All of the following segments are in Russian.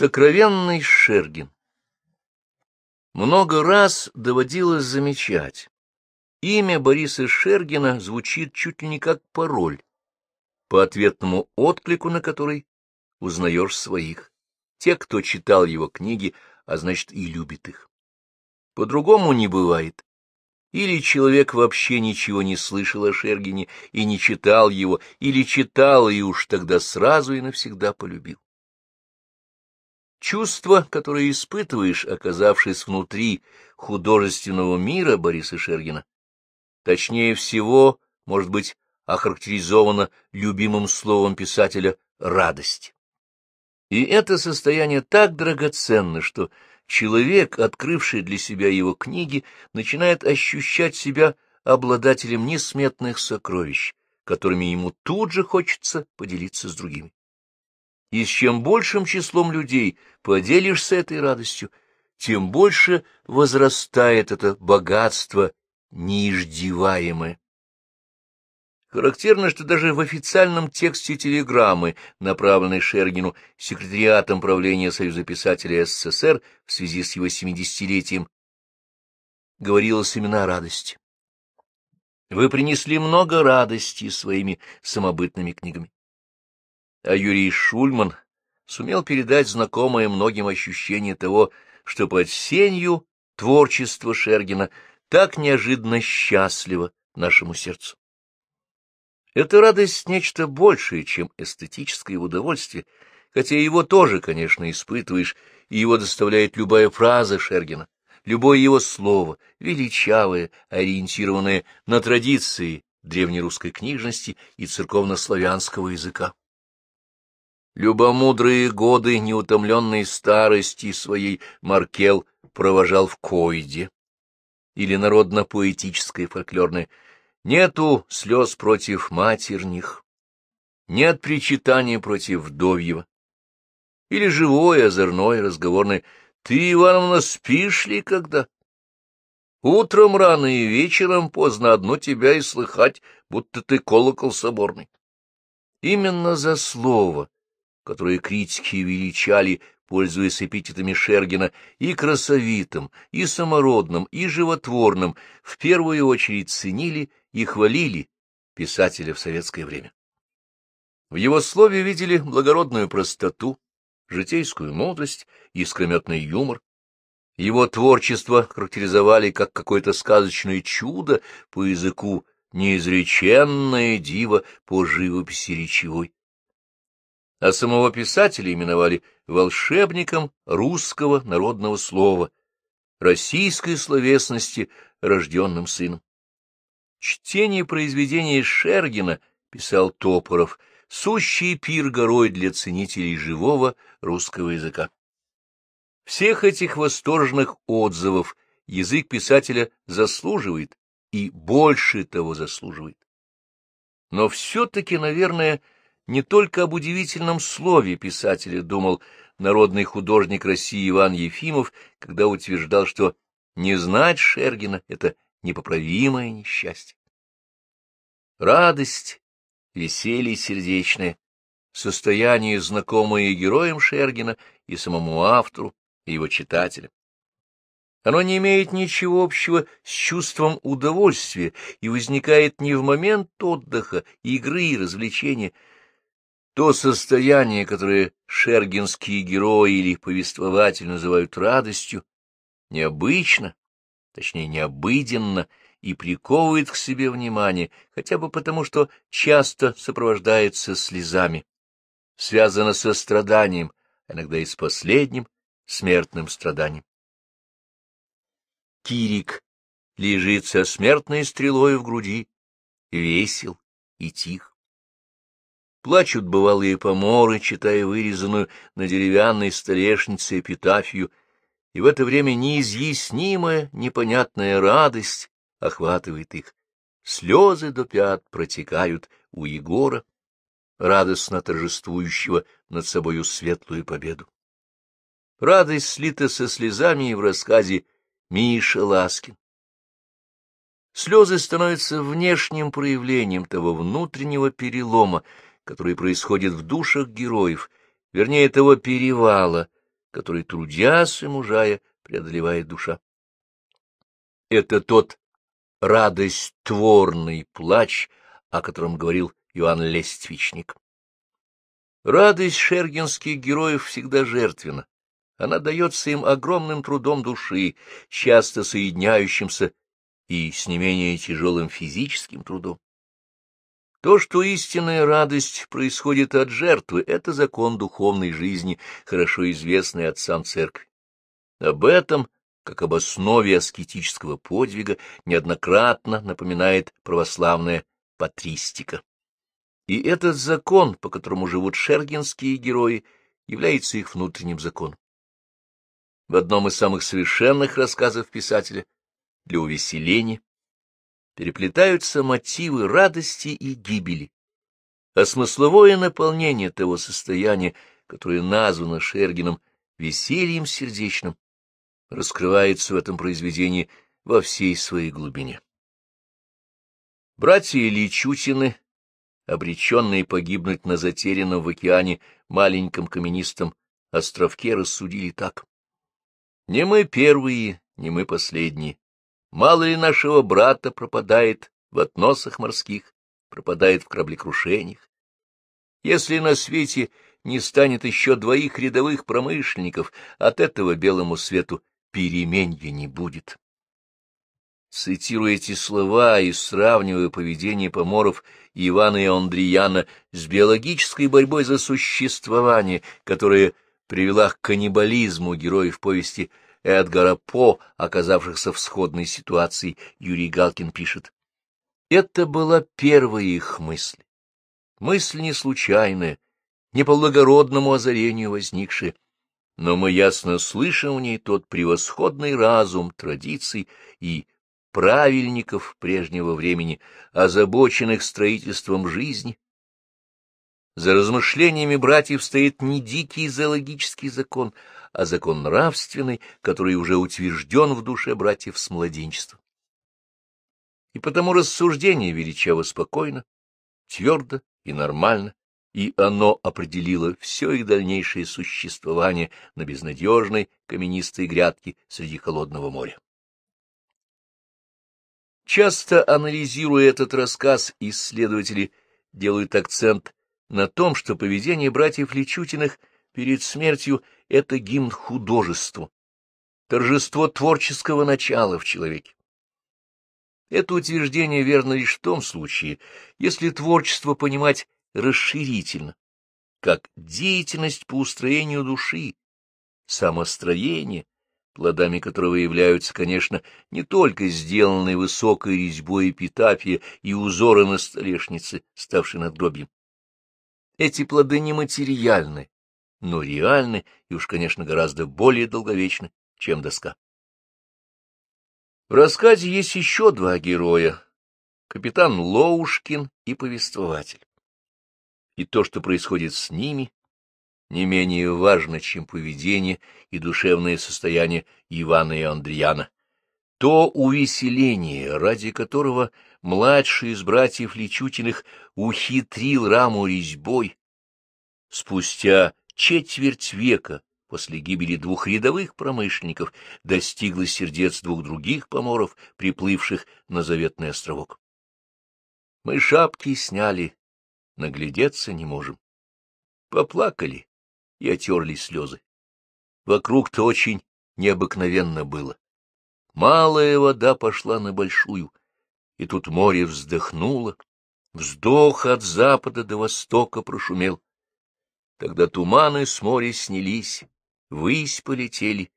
Сокровенный Шергин Много раз доводилось замечать. Имя Бориса Шергина звучит чуть ли не как пароль, по ответному отклику на который узнаешь своих, те, кто читал его книги, а значит и любит их. По-другому не бывает. Или человек вообще ничего не слышал о Шергине и не читал его, или читал и уж тогда сразу и навсегда полюбил. Чувство, которое испытываешь, оказавшись внутри художественного мира Бориса Шергина, точнее всего, может быть, охарактеризовано любимым словом писателя «радость». И это состояние так драгоценно, что человек, открывший для себя его книги, начинает ощущать себя обладателем несметных сокровищ, которыми ему тут же хочется поделиться с другими. И с чем большим числом людей поделишься этой радостью, тем больше возрастает это богатство неиждеваемое. Характерно, что даже в официальном тексте телеграммы, направленной Шергину секретариатом правления Союза писателей СССР в связи с его 70-летием, говорилось именно о радости. Вы принесли много радости своими самобытными книгами. А Юрий Шульман сумел передать знакомое многим ощущение того, что под сенью творчества Шергина так неожиданно счастливо нашему сердцу. Эта радость — нечто большее, чем эстетическое удовольствие, хотя его тоже, конечно, испытываешь, и его доставляет любая фраза Шергина, любое его слово, величавое, ориентированное на традиции древнерусской книжности и церковнославянского языка. Любомудрые годы неутомленной старости своей Маркел провожал в Койде, или народно-поэтическое фольклорное «Нету слез против матерних, нет причитания против вдовьего». Или живой, озорной, разговорный «Ты, Ивановна, спишь ли когда?» Утром рано и вечером поздно одно тебя и слыхать, будто ты колокол соборный. Именно за слово которые критики величали, пользуясь эпитетами Шергина, и красовитым, и самородным, и животворным, в первую очередь ценили и хвалили писателя в советское время. В его слове видели благородную простоту, житейскую мудрость, искрометный юмор. Его творчество характеризовали как какое-то сказочное чудо по языку, неизреченное диво по живописи речевой а самого писателя именовали волшебником русского народного слова, российской словесности, рожденным сыном. Чтение произведения Шергина, писал Топоров, сущий пир горой для ценителей живого русского языка. Всех этих восторженных отзывов язык писателя заслуживает и больше того заслуживает. Но все-таки, наверное, не только об удивительном слове писателя думал народный художник России Иван Ефимов, когда утверждал, что не знать Шергина — это непоправимое несчастье. Радость, веселье сердечное, состояние, знакомое героям Шергина и самому автору, и его читателям. Оно не имеет ничего общего с чувством удовольствия и возникает не в момент отдыха, игры и развлечения, то состояние, которое шергинские герои или повествователи называют радостью, необычно, точнее необыденно, и приковывает к себе внимание, хотя бы потому, что часто сопровождается слезами, связано со страданием, иногда и с последним смертным страданием. Кирик лежит со смертной стрелой в груди, весел и тих. Плачут бывалые поморы, читая вырезанную на деревянной столешнице эпитафию, и в это время неизъяснимая, непонятная радость охватывает их. Слезы до пят протекают у Егора, радостно торжествующего над собою светлую победу. Радость слита со слезами и в рассказе Миша Ласкин. Слезы становятся внешним проявлением того внутреннего перелома, который происходит в душах героев, вернее, того перевала, который, трудясь и мужая, преодолевает душа. Это тот радость-творный плач, о котором говорил Иоанн Лествичник. Радость шергинских героев всегда жертвена. Она дается им огромным трудом души, часто соединяющимся и с не менее тяжелым физическим трудом. То, что истинная радость происходит от жертвы, — это закон духовной жизни, хорошо известный отцам церкви. Об этом, как об основе аскетического подвига, неоднократно напоминает православная патристика. И этот закон, по которому живут шергинские герои, является их внутренним законом. В одном из самых совершенных рассказов писателя для увеселения переплетаются мотивы радости и гибели, а смысловое наполнение того состояния, которое названо Шергином весельем сердечным, раскрывается в этом произведении во всей своей глубине. Братья Ильичутины, обреченные погибнуть на затерянном в океане маленьком каменистом островке, рассудили так. Не мы первые, не мы последние. Мало ли нашего брата пропадает в относах морских, пропадает в кораблекрушениях. Если на свете не станет еще двоих рядовых промышленников, от этого белому свету переменья не будет. Цитируя эти слова и сравнивая поведение поморов Ивана и Андрияна с биологической борьбой за существование, которая привела к каннибализму героев повести Эдгара По, оказавшихся в сходной ситуации, Юрий Галкин пишет. Это была первая их мысль. Мысль не случайная, не по благородному озарению возникшая, но мы ясно слышим в ней тот превосходный разум традиций и правильников прежнего времени, озабоченных строительством жизни. За размышлениями братьев стоит не дикий зоологический закон, а закон нравственный, который уже утвержден в душе братьев с младенчества. И потому рассуждение величаво спокойно, твердо и нормально, и оно определило все их дальнейшее существование на безнадежной каменистой грядке среди холодного моря. Часто анализируя этот рассказ, исследователи делают акцент на том, что поведение братьев Личутиных перед смертью — это гимн художеству, торжество творческого начала в человеке. Это утверждение верно лишь в том случае, если творчество понимать расширительно, как деятельность по устроению души, самостроение, плодами которого являются, конечно, не только сделанные высокой резьбой эпитафия и узоры на столешнице, ставшие надгробием. Эти плоды нематериальны, но реальны и уж, конечно, гораздо более долговечны, чем доска. В рассказе есть еще два героя — капитан Лоушкин и повествователь. И то, что происходит с ними, не менее важно, чем поведение и душевное состояние Ивана и Андреяна. То увеселение, ради которого младший из братьев Личутиных ухитрил раму резьбой, спустя четверть века после гибели двух рядовых промышленников достигло сердец двух других поморов, приплывших на заветный островок. Мы шапки сняли, наглядеться не можем. Поплакали, и отерли слезы. Вокруг-то очень необыкновенно было. Малая вода пошла на большую, и тут море вздохнуло, вздох от запада до востока прошумел. Тогда туманы с моря снялись, высь полетели,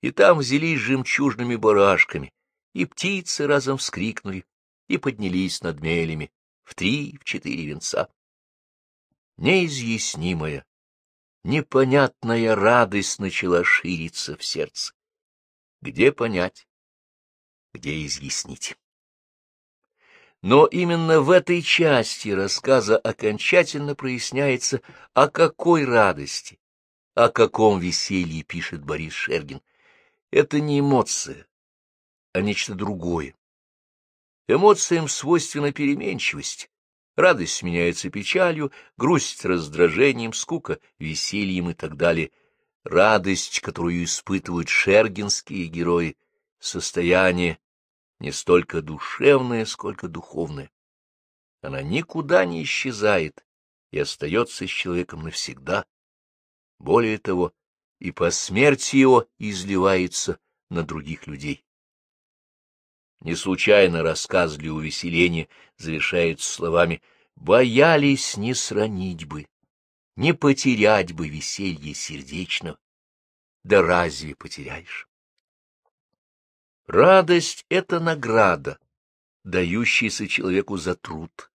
и там взялись жемчужными барашками, и птицы разом вскрикнули и поднялись над мелями в три, в четыре венца. Неизъяснимая, непонятная радость начала шириться в сердце. Где понять, где изъяснить? Но именно в этой части рассказа окончательно проясняется, о какой радости, о каком веселье пишет Борис Шергин. Это не эмоция, а нечто другое. Эмоциям свойственна переменчивость, Радость сменяется печалью, грусть раздражением, скука весельем и так далее. радость, которую испытывают шергинские герои, состояние не столько душевное, сколько духовное. Она никуда не исчезает и остается с человеком навсегда. Более того, и по смерти его изливается на других людей. Не случайно рассказ для увеселения завершается словами «боялись не сранить бы, не потерять бы веселье сердечного, да разве потеряешь?» Радость — это награда, дающаяся человеку за труд,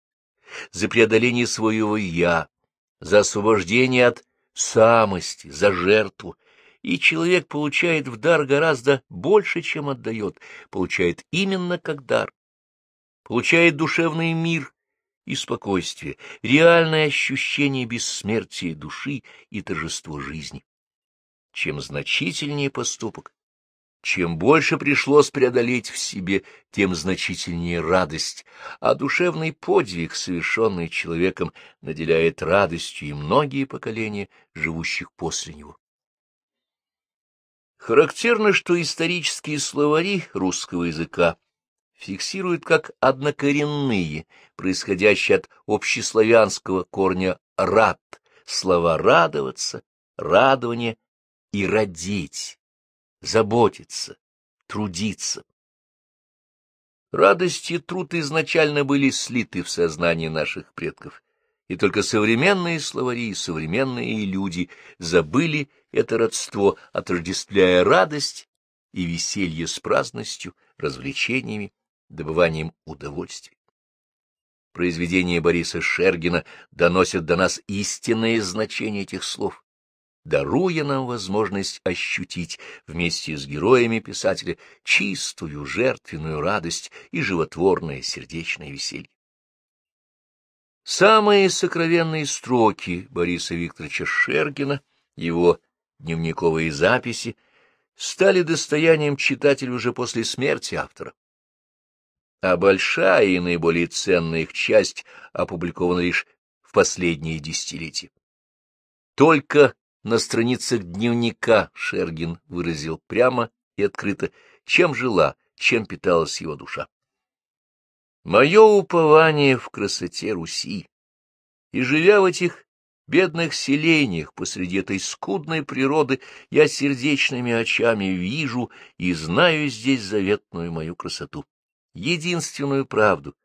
за преодоление своего «я», за освобождение от самости, за жертву, и человек получает в дар гораздо больше, чем отдает, получает именно как дар, получает душевный мир и спокойствие, реальное ощущение бессмертия души и торжество жизни. Чем значительнее поступок, чем больше пришлось преодолеть в себе, тем значительнее радость, а душевный подвиг, совершенный человеком, наделяет радостью и многие поколения, живущих после него. Характерно, что исторические словари русского языка фиксируют как однокоренные, происходящие от общеславянского корня «рад», слова «радоваться», «радование» и «родить», «заботиться», «трудиться». Радость и труд изначально были слиты в сознании наших предков, и только современные словари и современные люди забыли это родство, отождествляя радость и веселье с праздностью, развлечениями, добыванием удовольствий. Произведения Бориса Шергина доносят до нас истинное значение этих слов, даруя нам возможность ощутить вместе с героями писателя чистую, жертвенную радость и животворное сердечное веселье. Самые сокровенные строки Бориса Викторовича Шергина, его дневниковые записи, стали достоянием читателя уже после смерти автора. А большая и наиболее ценная их часть опубликована лишь в последние десятилетия. Только на страницах дневника Шергин выразил прямо и открыто, чем жила, чем питалась его душа. Мое упование в красоте Руси. И живя в этих бедных селениях посреди этой скудной природы, я сердечными очами вижу и знаю здесь заветную мою красоту, единственную правду,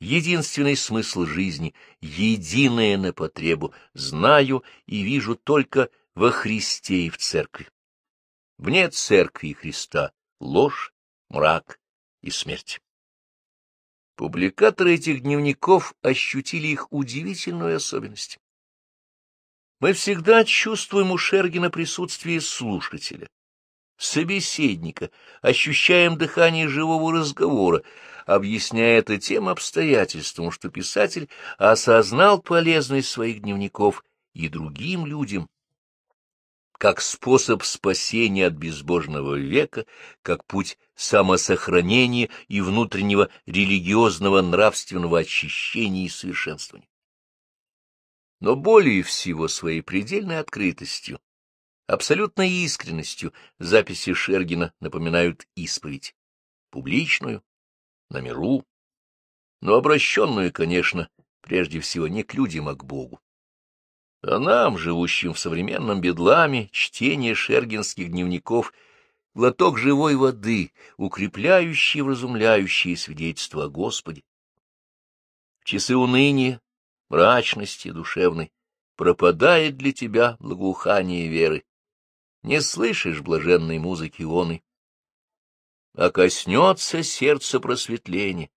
единственный смысл жизни, единое на потребу, знаю и вижу только во Христе и в церкви. Вне церкви и Христа ложь, мрак и смерть. Публикаторы этих дневников ощутили их удивительную особенность. Мы всегда чувствуем у Шергина присутствие слушателя, собеседника, ощущаем дыхание живого разговора, объясняя это тем обстоятельством, что писатель осознал полезность своих дневников и другим людям, как способ спасения от безбожного века, как путь самосохранения и внутреннего религиозного нравственного очищения и совершенствования. Но более всего своей предельной открытостью, абсолютной искренностью записи Шергина напоминают исповедь, публичную, на миру, но обращенную, конечно, прежде всего не к людям, а к Богу. А нам, живущим в современном бедламе, чтение шергинских дневников — глоток живой воды, укрепляющий и вразумляющий свидетельство о Господе. Часы уныния, мрачности душевной пропадает для тебя благоухание веры. Не слышишь блаженной музыки оны. А коснется сердце просветления,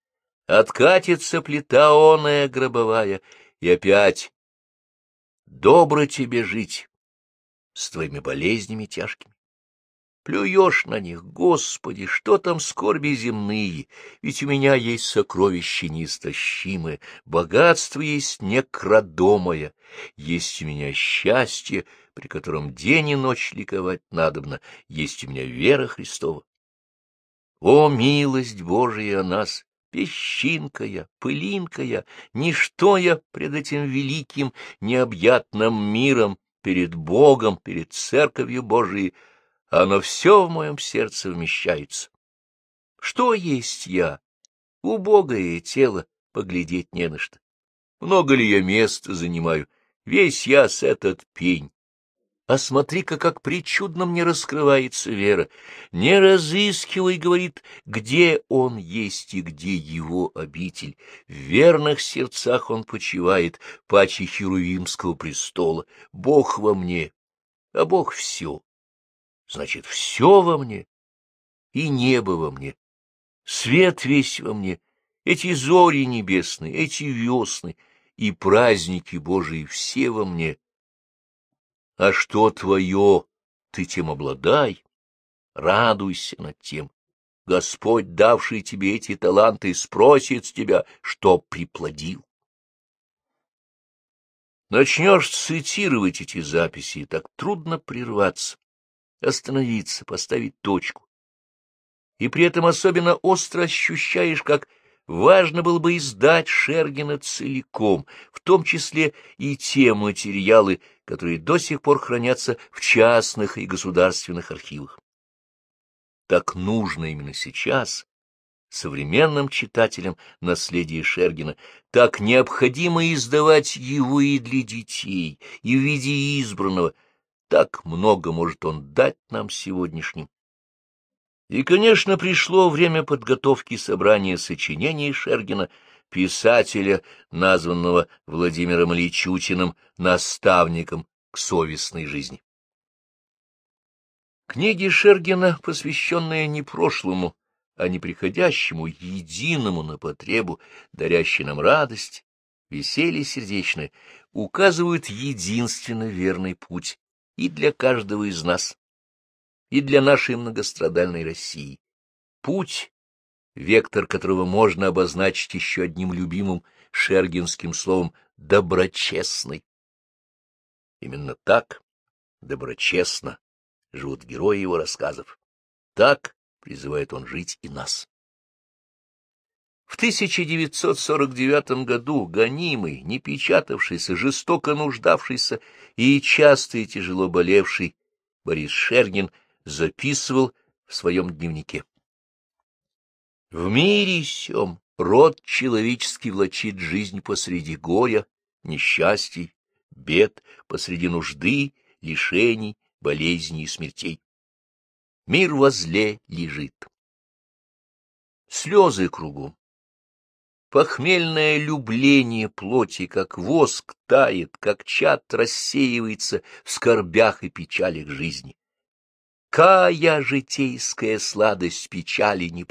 откатится плита оная гробовая, и опять Добро тебе жить с твоими болезнями тяжкими. Плюешь на них, Господи, что там скорби земные, ведь у меня есть сокровище неистощимое, богатство есть некрадомое, есть у меня счастье, при котором день и ночь ликовать надобно, есть у меня вера Христова. О, милость Божия о нас! Песчинка я, пылинка я, ничто я пред этим великим, необъятным миром, перед Богом, перед Церковью Божией, оно все в моем сердце вмещается. Что есть я? Убогое тело, поглядеть не на что. Много ли я места занимаю? Весь я с этот пень. А смотри-ка, как причудно мне раскрывается вера. Не разыскивай, говорит, где он есть и где его обитель. В верных сердцах он почивает, паче Херувимского престола. Бог во мне, а Бог все. Значит, все во мне, и небо во мне, свет весь во мне, эти зори небесные, эти весны и праздники Божии все во мне — а что твое, ты тем обладай, радуйся над тем. Господь, давший тебе эти таланты, спросит с тебя, что приплодил. Начнешь цитировать эти записи, и так трудно прерваться, остановиться, поставить точку. И при этом особенно остро ощущаешь, как важно было бы издать Шергина целиком, в том числе и те материалы, которые до сих пор хранятся в частных и государственных архивах. Так нужно именно сейчас современным читателям наследие Шергина, так необходимо издавать его и для детей, и в виде избранного, так много может он дать нам сегодняшним. И, конечно, пришло время подготовки собрания сочинений Шергина, писателя, названного Владимиром Ильичутиным наставником к совестной жизни. Книги Шергина, посвященные не прошлому, а не приходящему, единому на потребу, дарящей нам радость, веселье сердечное, указывают единственно верный путь и для каждого из нас, и для нашей многострадальной России. Путь, вектор которого можно обозначить еще одним любимым шергинским словом «доброчестный». Именно так, доброчестно, живут герои его рассказов. Так призывает он жить и нас. В 1949 году гонимый, не печатавшийся, жестоко нуждавшийся и часто и тяжело болевший Борис Шергин записывал в своем дневнике. В мире сём род человеческий влачит жизнь посреди горя, несчастий, бед, посреди нужды, лишений, болезней и смертей. Мир возле лежит. Слезы кругом. Похмельное любление плоти, как воск, тает, как чад рассеивается в скорбях и печалях жизни. Кая житейская сладость печали не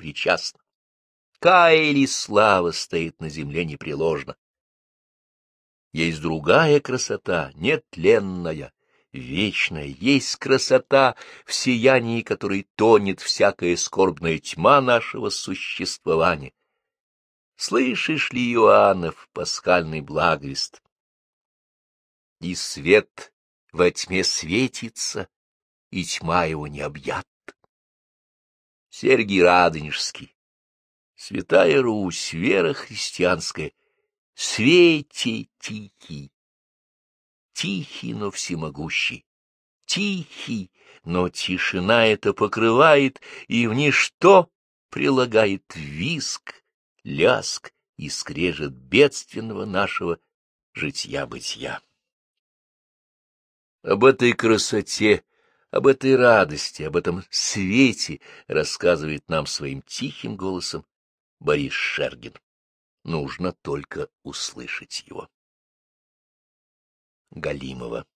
причастна. Кая ли слава стоит на земле непреложно. Есть другая красота, нетленная, вечная, есть красота, в сиянии которой тонет всякая скорбная тьма нашего существования. Слышишь ли, Иоаннов, пасхальный благовест? И свет во тьме светится, и тьма его не объят. Сергий Радонежский, Святая Русь, вера христианская, свете тихий, тихий, но всемогущий, тихий, но тишина это покрывает и в ничто прилагает виск, ляск и скрежет бедственного нашего житья-бытия. Об этой красоте об этой радости, об этом свете рассказывает нам своим тихим голосом Борис Шергин. Нужно только услышать его. Галимова